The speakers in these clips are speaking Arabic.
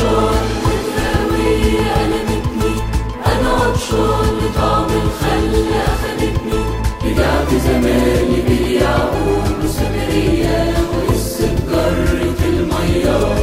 عطشان أنا عطشان لطعم الخل أخدتني رجعت زماني باليعقوب وسامرية وقصة جرة المية.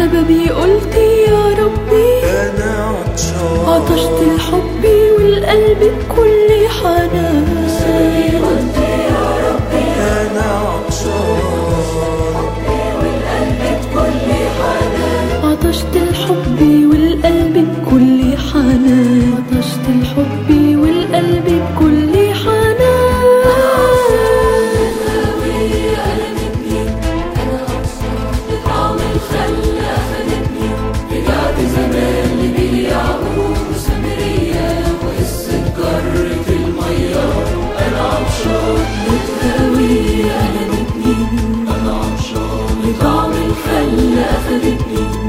سببي قلت يا ربي أنا عطشان. عطشت الحب والقلب بكل أن أخذتني